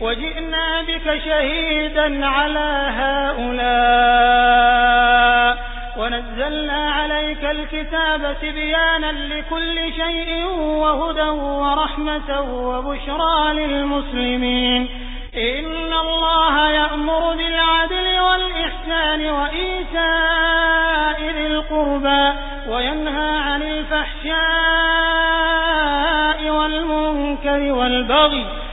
وجئنا بك شهيدا على هؤلاء. ونزلنا عليك الكتاب تبيانا لكل شيء وهدى ورحمة وبشرى للمسلمين. إن الله يأمر بالعدل والإحسان وإيتاء ذي القربى وينهى عن الفحشاء والمنكر والبغي